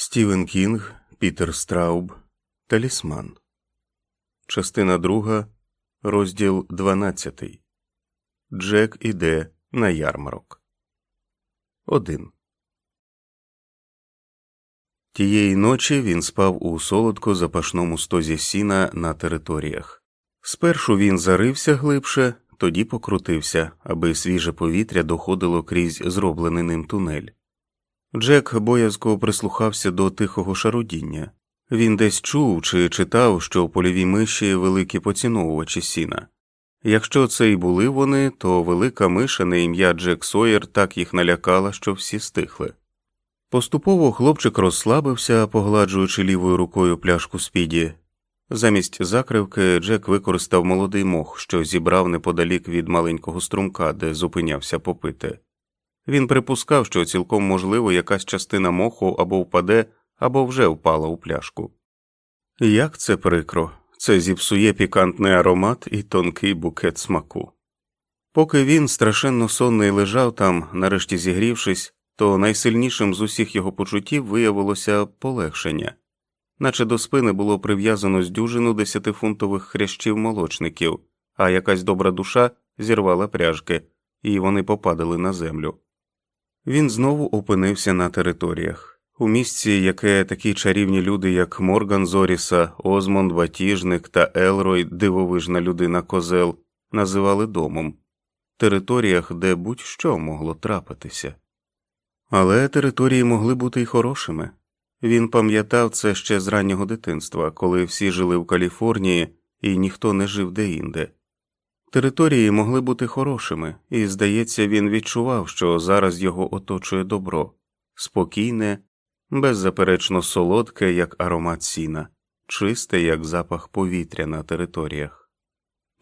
Стівен Кінг, Пітер Страуб, Талісман. Частина друга, розділ 12. Джек іде на ярмарок. 1. Тієї ночі він спав у солодко запашному стозі сіна на територіях. Спершу він зарився глибше, тоді покрутився, аби свіже повітря доходило крізь зроблений ним тунель. Джек боязко прислухався до тихого шарудіння. Він десь чув чи читав, що польові миші великі поціновувачі сіна. Якщо це й були вони, то велика миша на ім'я Джек Сойер так їх налякала, що всі стихли. Поступово хлопчик розслабився, погладжуючи лівою рукою пляшку спіді. Замість закривки Джек використав молодий мох, що зібрав неподалік від маленького струмка, де зупинявся попити. Він припускав, що цілком можливо якась частина моху або впаде, або вже впала у пляшку. Як це прикро, це зіпсує пікантний аромат і тонкий букет смаку. Поки він страшенно сонний лежав там, нарешті зігрівшись, то найсильнішим з усіх його почуттів виявилося полегшення, наче до спини було прив'язано з дюжину десятифунтових хрящів молочників, а якась добра душа зірвала пряжки, і вони попадали на землю. Він знову опинився на територіях, у місці, яке такі чарівні люди, як Морган Зоріса, Озмонд Ватіжник та Елрой, дивовижна людина козел, називали домом, територіях, де будь що могло трапитися. Але території могли бути й хорошими. Він пам'ятав це ще з раннього дитинства, коли всі жили в Каліфорнії і ніхто не жив деінде. Території могли бути хорошими, і, здається, він відчував, що зараз його оточує добро, спокійне, беззаперечно солодке, як аромат сіна, чисте, як запах повітря на територіях.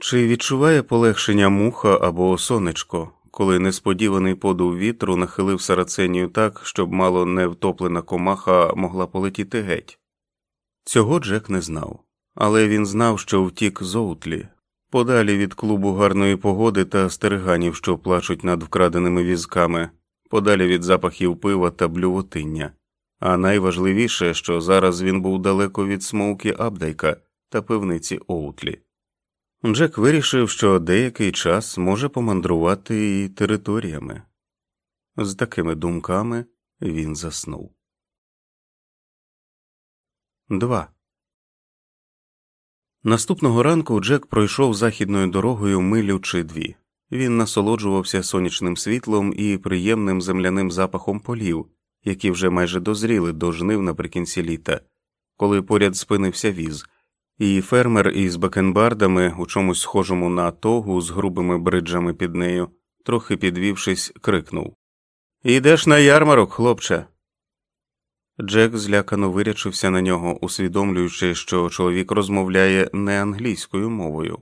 Чи відчуває полегшення муха або сонечко, коли несподіваний подув вітру нахилив сараценію так, щоб мало не втоплена комаха могла полетіти геть? Цього Джек не знав, але він знав, що втік з Оутлі, подалі від клубу гарної погоди та стереганів, що плачуть над вкраденими візками, подалі від запахів пива та блювотиння, а найважливіше, що зараз він був далеко від смоукі Абдайка та пивниці Оутлі. Джек вирішив, що деякий час може помандрувати і територіями. З такими думками він заснув. 2. Наступного ранку Джек пройшов західною дорогою милю чи дві. Він насолоджувався сонячним світлом і приємним земляним запахом полів, які вже майже дозріли до жнив наприкінці літа, коли поряд спинився віз, і фермер із бакенбардами, у чомусь схожому на тогу з грубими бриджами під нею, трохи підвівшись, крикнув Ідеш на ярмарок, хлопче. Джек злякано вирячився на нього, усвідомлюючи, що чоловік розмовляє не англійською мовою.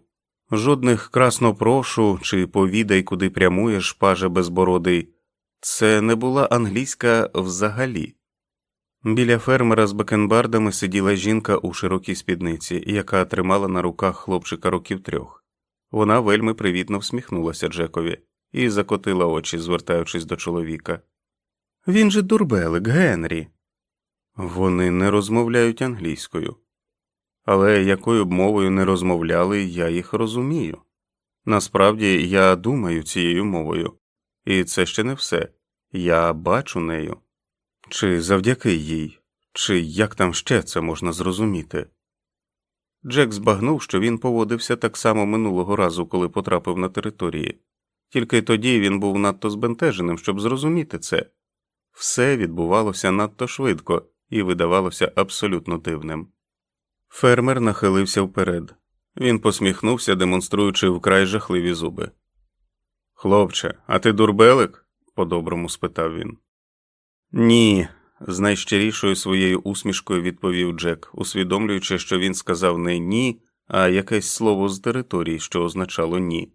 Жодних красно прошу чи повідай, куди прямуєш, паже безбородий. Це не була англійська взагалі. Біля фермера з бакенбардами сиділа жінка у широкій спідниці, яка тримала на руках хлопчика років трьох. Вона вельми привітно всміхнулася Джекові і закотила очі, звертаючись до чоловіка. Він же дурбелик, Генрі. Вони не розмовляють англійською, але якою б мовою не розмовляли, я їх розумію. Насправді я думаю цією мовою, і це ще не все я бачу нею. Чи завдяки їй, чи як там ще це можна зрозуміти? Джек збагнув, що він поводився так само минулого разу, коли потрапив на території, тільки тоді він був надто збентеженим, щоб зрозуміти це. Все відбувалося надто швидко і видавалося абсолютно дивним. Фермер нахилився вперед. Він посміхнувся, демонструючи вкрай жахливі зуби. Хлопче, а ти дурбелик? по доброму спитав він. Ні, з найщирішою своєю усмішкою відповів Джек, усвідомлюючи, що він сказав не ні, а якесь слово з території, що означало ні.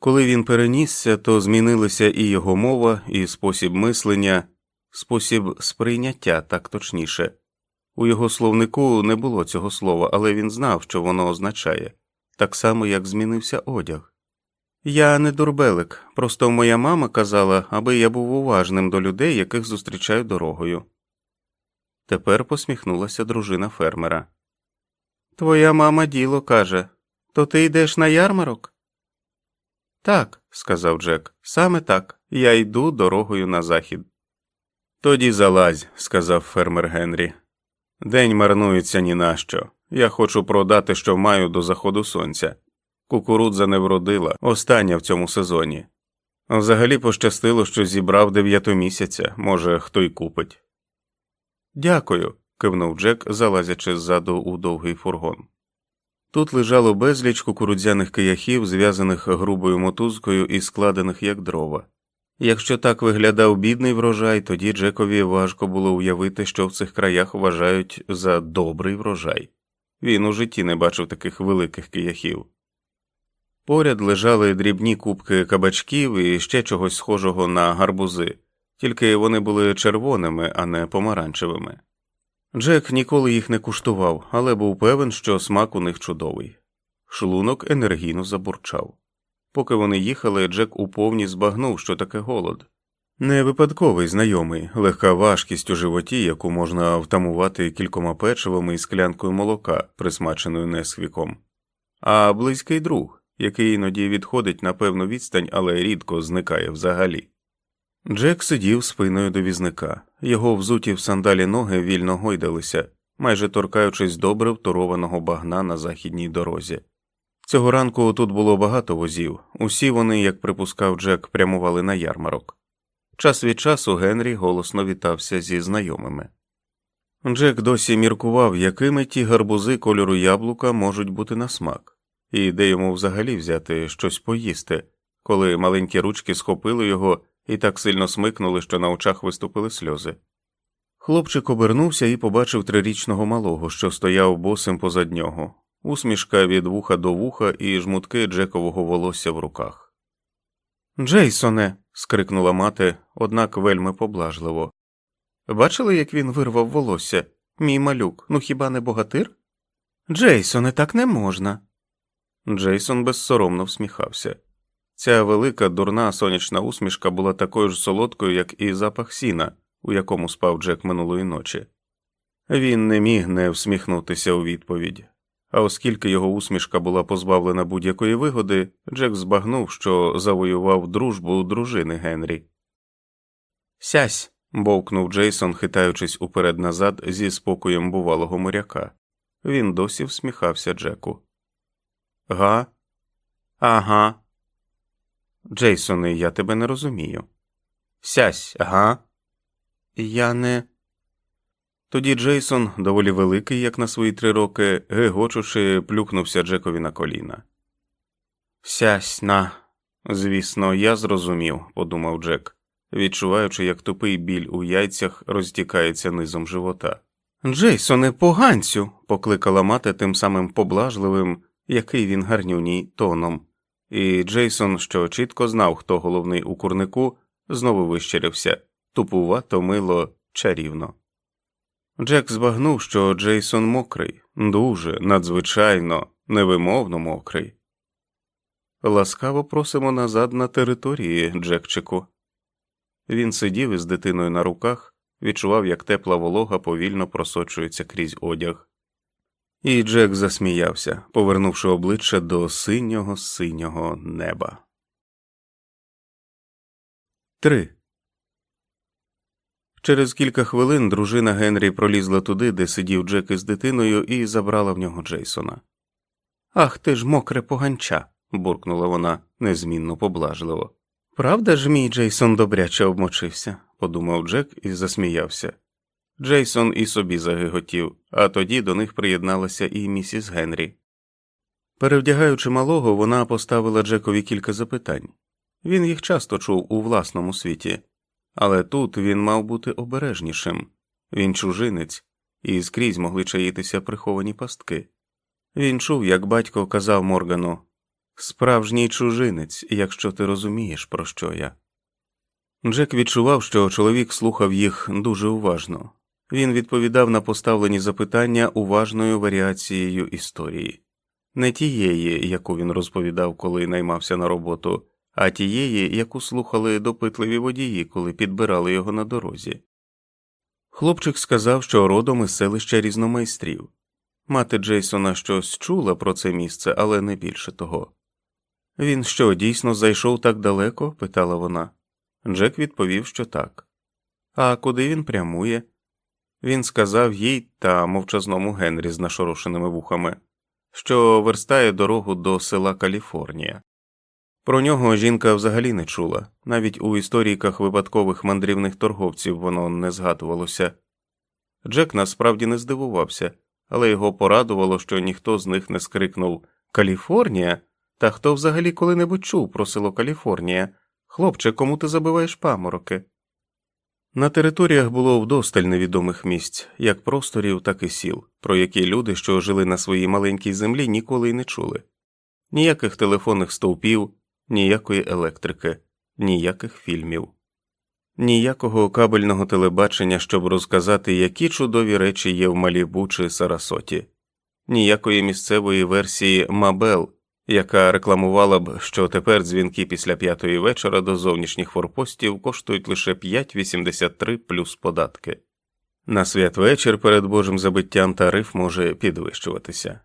Коли він перенісся, то змінилися і його мова, і спосіб мислення, спосіб сприйняття так точніше. У його словнику не було цього слова, але він знав, що воно означає, так само, як змінився одяг. Я не дурбелик, просто моя мама казала, аби я був уважним до людей, яких зустрічаю дорогою. Тепер посміхнулася дружина фермера. Твоя мама діло каже то ти йдеш на ярмарок? Так, сказав Джек, саме так. Я йду дорогою на захід. Тоді залазь, сказав фермер Генрі. День марнується ні на що. Я хочу продати, що маю до заходу сонця. Кукурудза не вродила, остання в цьому сезоні. Взагалі пощастило, що зібрав дев'ятомісяця, може, хто й купить. Дякую, кивнув Джек, залазячи ззаду у довгий фургон. Тут лежало безліч кукурудзяних кияхів, зв'язаних грубою мотузкою і складених як дрова. Якщо так виглядав бідний врожай, тоді Джекові важко було уявити, що в цих краях вважають за добрий врожай. Він у житті не бачив таких великих кияхів. Поряд лежали дрібні кубки кабачків і ще чогось схожого на гарбузи, тільки вони були червоними, а не помаранчевими. Джек ніколи їх не куштував, але був певен, що смак у них чудовий. Шлунок енергійно забурчав. Поки вони їхали, Джек уповні збагнув, що таке голод. Не випадковий знайомий, легка важкість у животі, яку можна втамувати кількома печивами і склянкою молока, присмаченою несвіком, а близький друг, який іноді відходить на певну відстань, але рідко зникає взагалі. Джек сидів спиною до візника, його взуті в сандалі ноги вільно гойдалися, майже торкаючись добре второваного багна на західній дорозі. Цього ранку тут було багато возів, усі вони, як припускав Джек, прямували на ярмарок. Час від часу Генрі голосно вітався зі знайомими. Джек досі міркував, якими ті гарбузи кольору яблука можуть бути на смак, і де йому взагалі взяти щось поїсти, коли маленькі ручки схопили його і так сильно смикнули, що на очах виступили сльози. Хлопчик обернувся і побачив трирічного малого, що стояв босим позад нього, усмішка від вуха до вуха і жмутки Джекового волосся в руках. Джейсоне. скрикнула мати, однак вельми поблажливо. Бачили, як він вирвав волосся? Мій малюк, ну хіба не богатир? Джейсоне, так не можна. Джейсон безсоромно всміхався. Ця велика дурна сонячна усмішка була такою ж солодкою, як і запах сіна, у якому спав Джек минулої ночі. Він не міг не всміхнутися у відповідь, а оскільки його усмішка була позбавлена будь-якої вигоди, Джек збагнув, що завоював дружбу дружини Генрі. Сясь. бовкнув Джейсон, хитаючись уперед назад зі спокоєм бувалого моряка. Він досі всміхався Джеку. Га? Ага. Джейсоне, я тебе не розумію. Сясь, ага. Я не. Тоді Джейсон, доволі великий, як на свої три роки, гегочучи, плюхнувся Джекові на коліна. Сясь на. Звісно, я зрозумів, подумав Джек, відчуваючи, як тупий біль у яйцях розтікається низом живота. Джейсоне, поганцю. покликала мати тим самим поблажливим, який він гарнюній тоном і Джейсон, що чітко знав, хто головний у курнику, знову вищирився тупувато, мило, чарівно. Джек збагнув, що Джейсон мокрий, дуже, надзвичайно, невимовно мокрий. Ласкаво просимо назад на території, Джекчику. Він сидів із дитиною на руках, відчував, як тепла волога повільно просочується крізь одяг. І Джек засміявся, повернувши обличчя до синього синього неба. 3. Через кілька хвилин дружина Генрі пролізла туди, де сидів Джек із дитиною, і забрала в нього Джейсона. Ах ти ж мокре поганча. буркнула вона незмінно поблажливо. Правда ж, мій Джейсон добряче обмочився, подумав Джек і засміявся. Джейсон і собі загиготів, а тоді до них приєдналася і місіс Генрі. Перевдягаючи малого, вона поставила Джекові кілька запитань він їх часто чув у власному світі, але тут він мав бути обережнішим він чужинець, і скрізь могли чаїтися приховані пастки. Він чув, як батько казав Моргану справжній чужинець, якщо ти розумієш, про що я. Джек відчував, що чоловік слухав їх дуже уважно. Він відповідав на поставлені запитання уважною варіацією історії, не тієї, яку він розповідав, коли наймався на роботу, а тієї, яку слухали допитливі водії, коли підбирали його на дорозі. Хлопчик сказав, що родом із селища різномайстрів. Мати Джейсона щось чула про це місце, але не більше того. Він що, дійсно зайшов так далеко? питала вона. Джек відповів, що так. А куди він прямує? Він сказав їй та мовчазному Генрі з нашорошеними вухами, що верстає дорогу до села Каліфорнія. Про нього жінка взагалі не чула, навіть у історійках випадкових мандрівних торговців воно не згадувалося. Джек насправді не здивувався, але його порадувало, що ніхто з них не скрикнув Каліфорнія, та хто взагалі коли-небудь чув про село Каліфорнія. Хлопче, кому ти забиваєш памороки? На територіях було вдосталь невідомих місць, як просторів, так і сіл, про які люди, що жили на своїй маленькій землі, ніколи й не чули. Ніяких телефонних стовпів, ніякої електрики, ніяких фільмів, ніякого кабельного телебачення, щоб розказати, які чудові речі є в Малібу чи Сарасоті, ніякої місцевої версії Мабел, яка рекламувала б, що тепер дзвінки після п'ятої вечора до зовнішніх форпостів коштують лише 5,83 плюс податки. На святвечір перед Божим забиттям тариф може підвищуватися.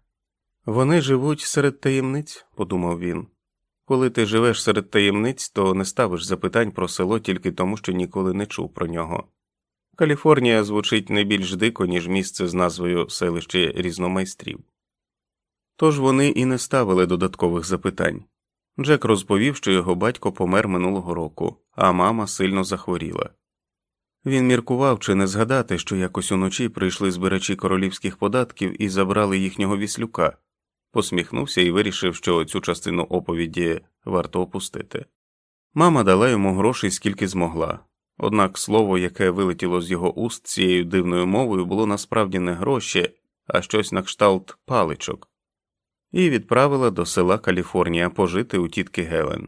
Вони живуть серед таємниць, подумав він. Коли ти живеш серед таємниць, то не ставиш запитань про село тільки тому, що ніколи не чув про нього. Каліфорнія звучить не більш дико, ніж місце з назвою селище різномайстрів. Тож вони і не ставили додаткових запитань. Джек розповів, що його батько помер минулого року, а мама сильно захворіла. Він міркував чи не згадати, що якось уночі прийшли збирачі королівських податків і забрали їхнього віслюка, посміхнувся і вирішив, що цю частину оповіді варто опустити. Мама дала йому грошей скільки змогла, однак слово, яке вилетіло з його уст цією дивною мовою, було насправді не гроші, а щось на кшталт паличок і відправила до села Каліфорнія пожити у тітки Гелен.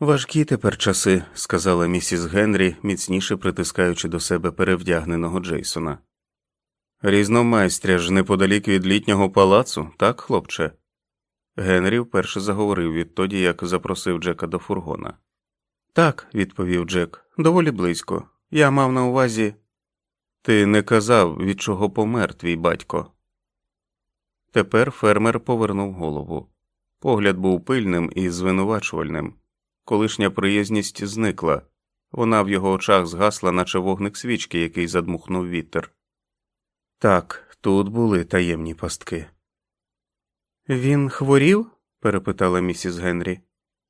Важкі тепер часи, сказала місіс Генрі, міцніше притискаючи до себе перевдягненого Джейсона. Різномайстря ж неподалік від літнього палацу, так, хлопче? Генрі вперше заговорив відтоді, як запросив Джека до фургона. Так, відповів Джек, доволі близько. Я мав на увазі. Ти не казав, від чого помер твій батько. Тепер фермер повернув голову. Погляд був пильним і звинувачувальним. Колишня приязність зникла, вона в його очах згасла, наче вогник свічки, який задмухнув вітер. Так, тут були таємні пастки. Він хворів? перепитала місіс Генрі.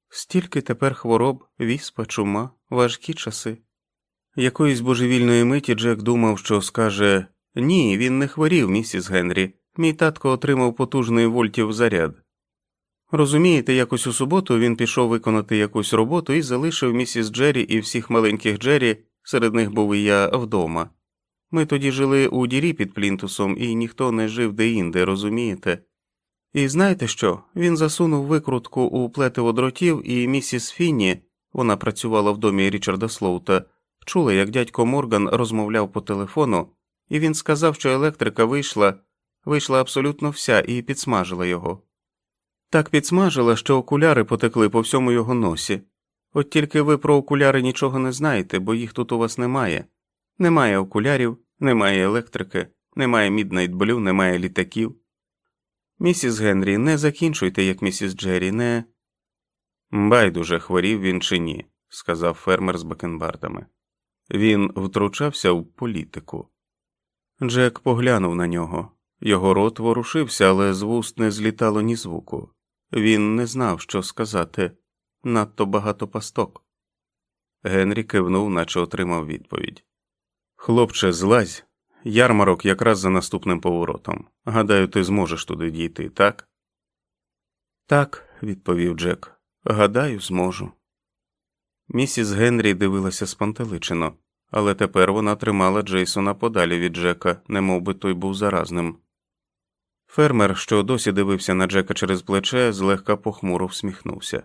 Стільки тепер хвороб, віспа, чума, важкі часи. Якоїсь божевільної миті Джек думав, що скаже ні, він не хворів, місіс Генрі. Мій татко отримав потужний вольтів заряд. Розумієте, якось у суботу він пішов виконати якусь роботу і залишив місіс Джері і всіх маленьких Джері, серед них був і я вдома. Ми тоді жили у дірі під плінтусом, і ніхто не жив де-інде, розумієте? І знаєте що? Він засунув викрутку у плетиво дротів, і місіс Фінні, вона працювала в домі Річарда Слоута, чула, як дядько Морган розмовляв по телефону, і він сказав, що електрика вийшла вийшла абсолютно вся і підсмажила його. Так підсмажила, що окуляри потекли по всьому його носі. От тільки ви про окуляри нічого не знаєте, бо їх тут у вас немає. Немає окулярів, немає електрики, немає міднайтблю, немає літаків. Місіс Генрі, не закінчуйте, як місіс Джері, не. Байдуже хворів він чи ні, сказав фермер з бакенбардами. Він втручався в політику. Джек поглянув на нього. Його рот ворушився, але з вуст не злітало ні звуку. Він не знав, що сказати надто багато пасток. Генрі кивнув, наче отримав відповідь. Хлопче, злазь, ярмарок якраз за наступним поворотом. Гадаю, ти зможеш туди дійти, так? Так, відповів Джек. Гадаю, зможу. Місіс Генрі дивилася спантеличено, але тепер вона тримала Джейсона подалі від Джека, немов би той був заразним. Фермер, що досі дивився на Джека через плече, злегка похмуро всміхнувся.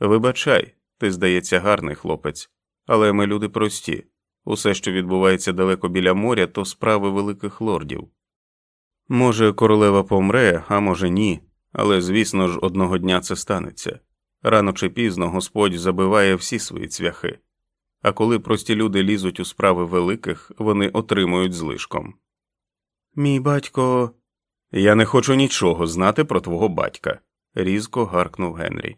Вибачай, ти, здається, гарний хлопець, але ми люди прості. Усе, що відбувається далеко біля моря, то справи великих лордів. Може, королева помре, а може, ні, але звісно ж, одного дня це станеться. Рано чи пізно Господь забиває всі свої цвяхи. а коли прості люди лізуть у справи великих, вони отримують злишком. Мій батько. Я не хочу нічого знати про твого батька, різко гаркнув Генрі.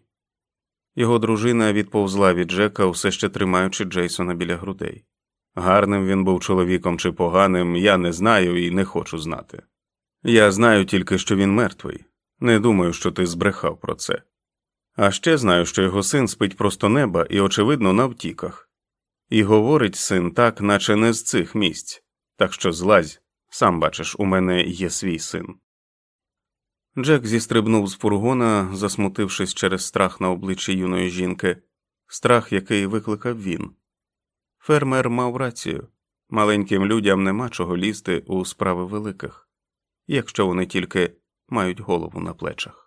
Його дружина відповзла від Джека, все ще тримаючи Джейсона біля грудей. Гарним він був чоловіком чи поганим, я не знаю і не хочу знати. Я знаю тільки, що він мертвий. Не думаю, що ти збрехав про це. А ще знаю, що його син спить просто неба і, очевидно, на втіках. І говорить син так, наче не з цих місць, так що злазь, сам бачиш, у мене є свій син. Джек зістрибнув з фургона, засмутившись через страх на обличчі юної жінки, страх, який викликав він. Фермер мав рацію маленьким людям нема чого лізти у справи великих, якщо вони тільки мають голову на плечах.